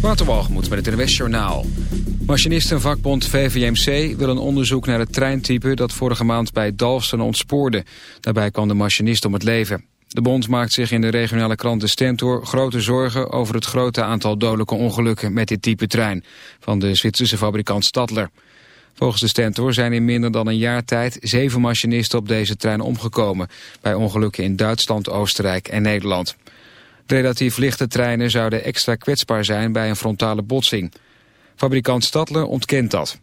Waterwalgemoed met het NWS Journaal. Machinistenvakbond VVMC wil een onderzoek naar het treintype... dat vorige maand bij Dalfsen ontspoorde. Daarbij kwam de machinist om het leven. De bond maakt zich in de regionale krant De Stentor grote zorgen... over het grote aantal dodelijke ongelukken met dit type trein... van de Zwitserse fabrikant Stadler. Volgens de Stentor zijn in minder dan een jaar tijd... zeven machinisten op deze trein omgekomen... bij ongelukken in Duitsland, Oostenrijk en Nederland. Relatief lichte treinen zouden extra kwetsbaar zijn bij een frontale botsing. Fabrikant Stadler ontkent dat.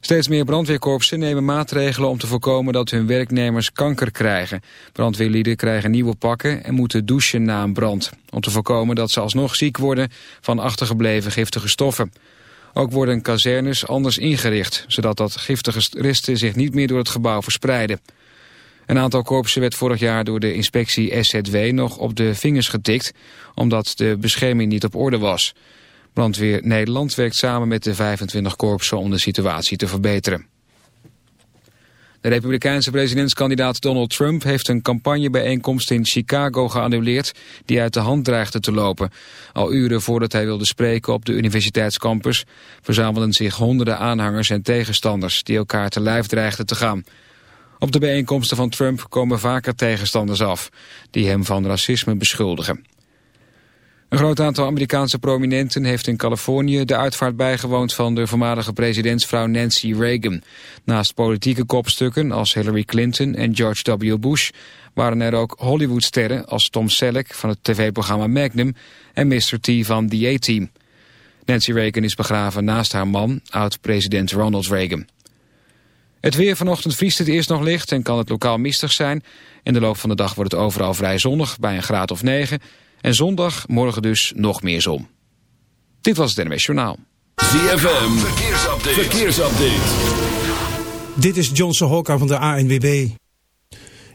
Steeds meer brandweerkorpsen nemen maatregelen om te voorkomen dat hun werknemers kanker krijgen. Brandweerlieden krijgen nieuwe pakken en moeten douchen na een brand. Om te voorkomen dat ze alsnog ziek worden van achtergebleven giftige stoffen. Ook worden kazernes anders ingericht, zodat dat giftige resten zich niet meer door het gebouw verspreiden. Een aantal korpsen werd vorig jaar door de inspectie SZW nog op de vingers getikt, omdat de bescherming niet op orde was. Brandweer Nederland werkt samen met de 25 korpsen om de situatie te verbeteren. De republikeinse presidentskandidaat Donald Trump heeft een campagnebijeenkomst in Chicago geannuleerd die uit de hand dreigde te lopen. Al uren voordat hij wilde spreken op de universiteitscampus verzamelden zich honderden aanhangers en tegenstanders die elkaar te lijf dreigden te gaan. Op de bijeenkomsten van Trump komen vaker tegenstanders af die hem van racisme beschuldigen. Een groot aantal Amerikaanse prominenten heeft in Californië de uitvaart bijgewoond van de voormalige presidentsvrouw Nancy Reagan. Naast politieke kopstukken als Hillary Clinton en George W. Bush waren er ook Hollywoodsterren als Tom Selleck van het tv-programma Magnum en Mr. T van The A-Team. Nancy Reagan is begraven naast haar man, oud-president Ronald Reagan. Het weer vanochtend vriest het eerst nog licht en kan het lokaal mistig zijn. In de loop van de dag wordt het overal vrij zonnig bij een graad of 9. En zondag, morgen dus, nog meer zon. Dit was het NWS Journaal. ZFM, verkeersupdate. verkeersupdate. Dit is Johnson Hokka van de ANWB.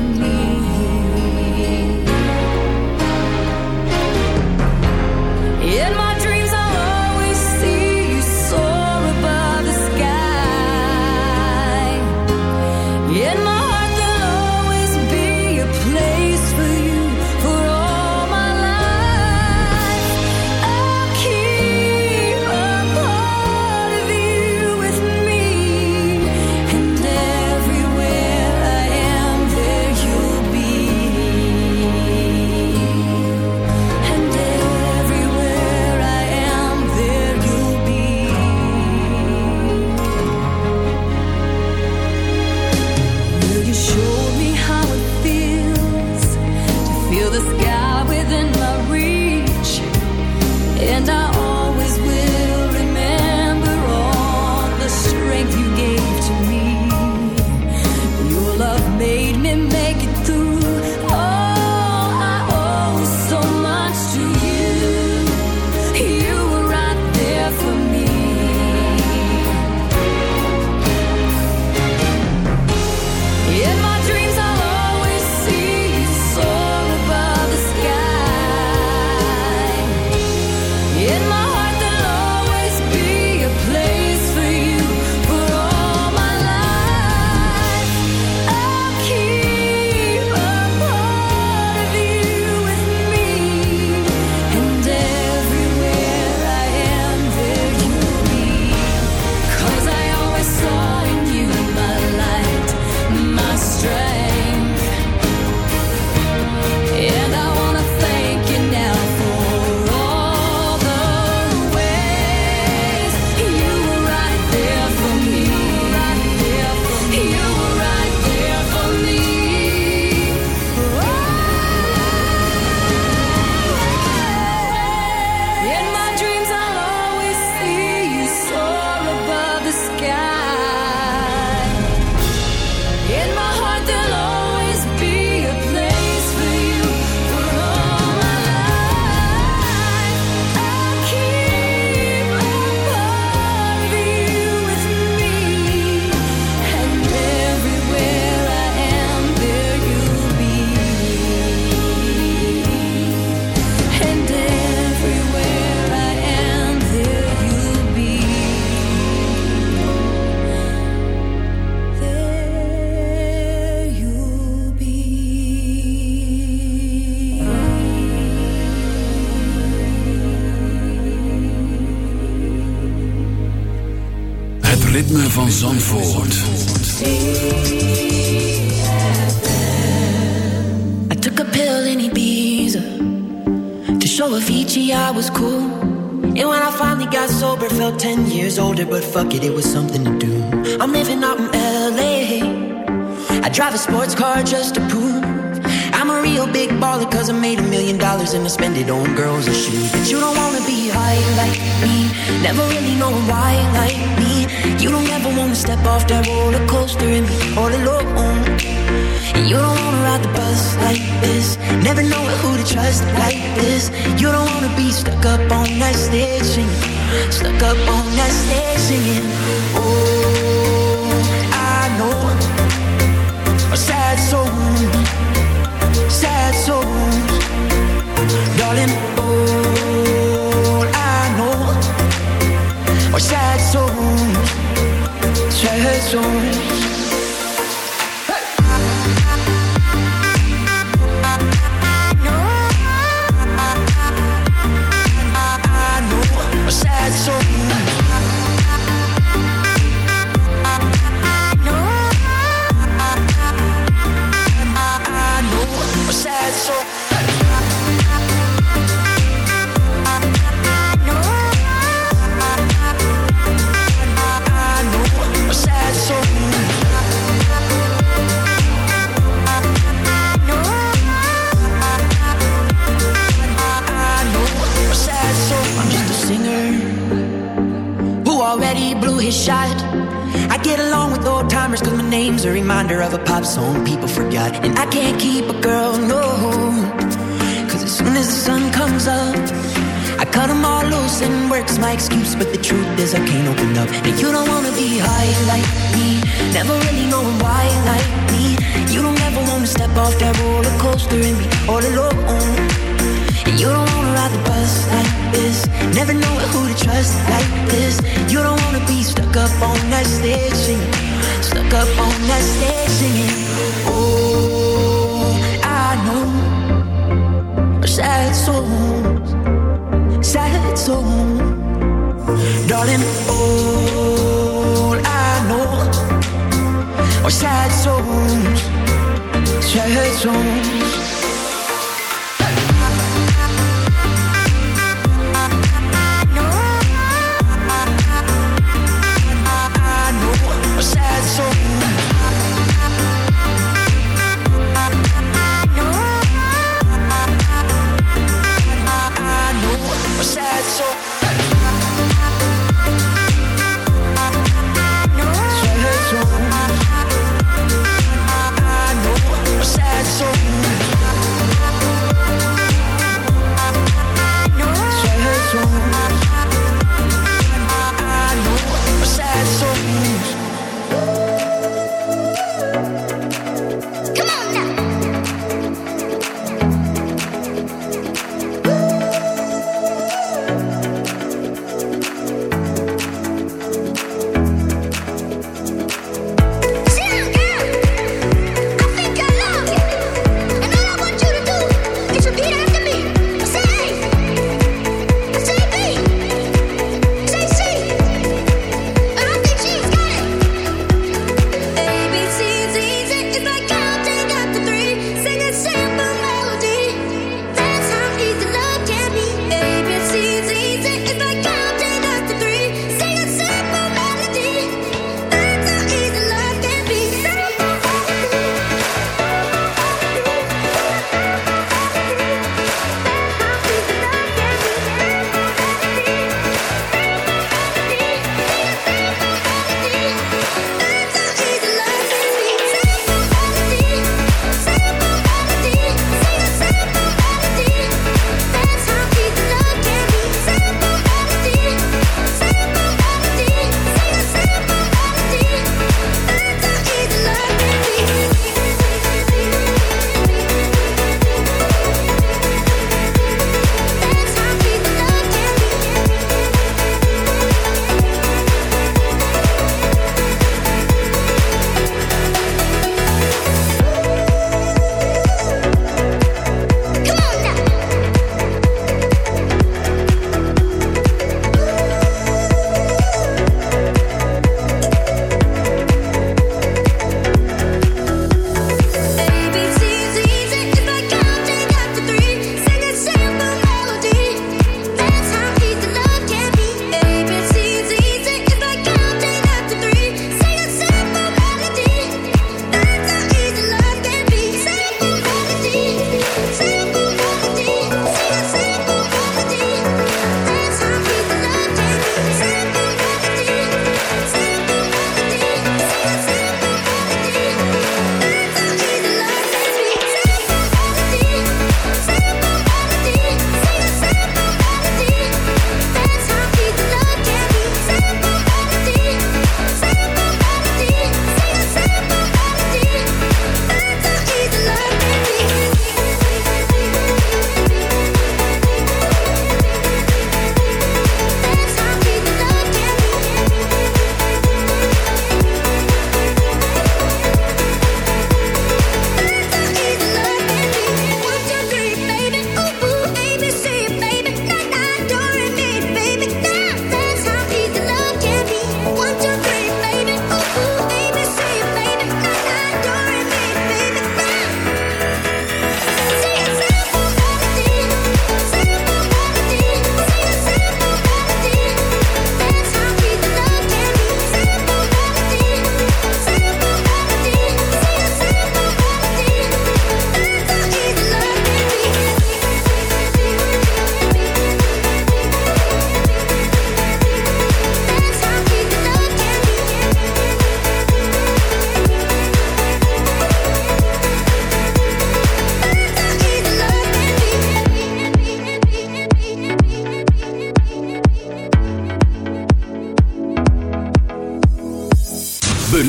me.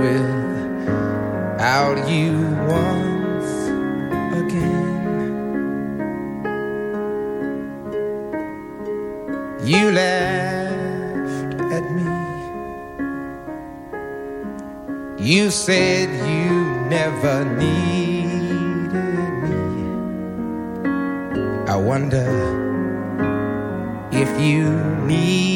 without you once again. You laughed at me. You said you never needed me. I wonder if you need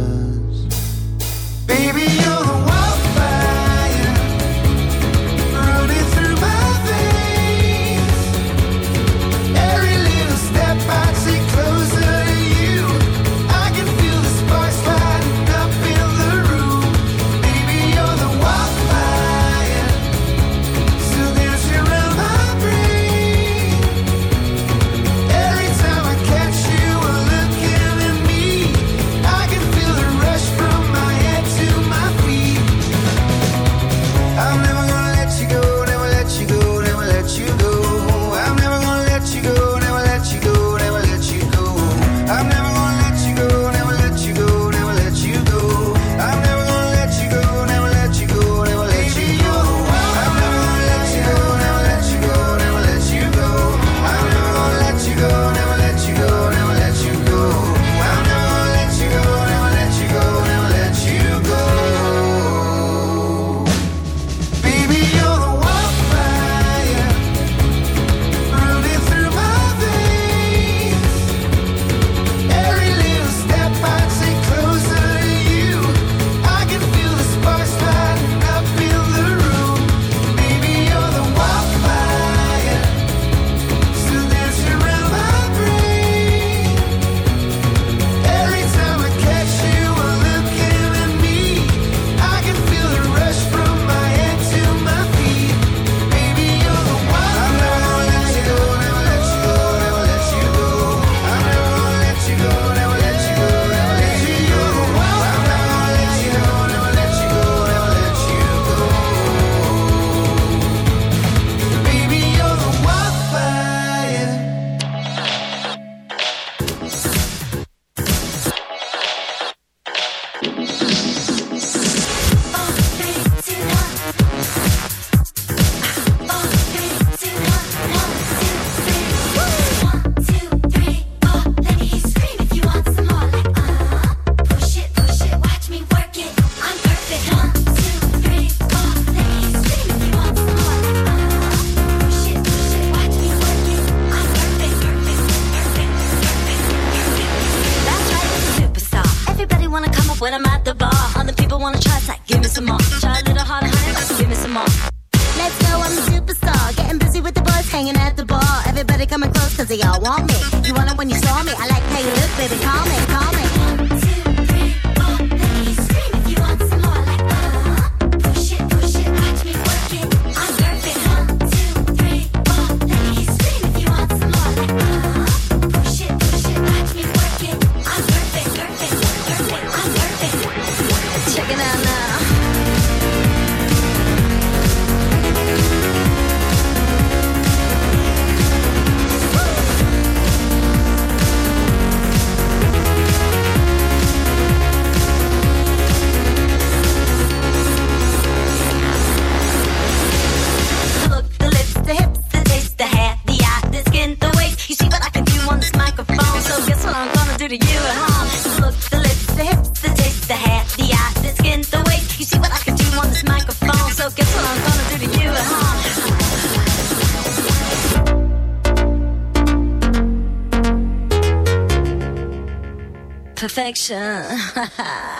Perfection.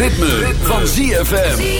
ritme, van ZFM.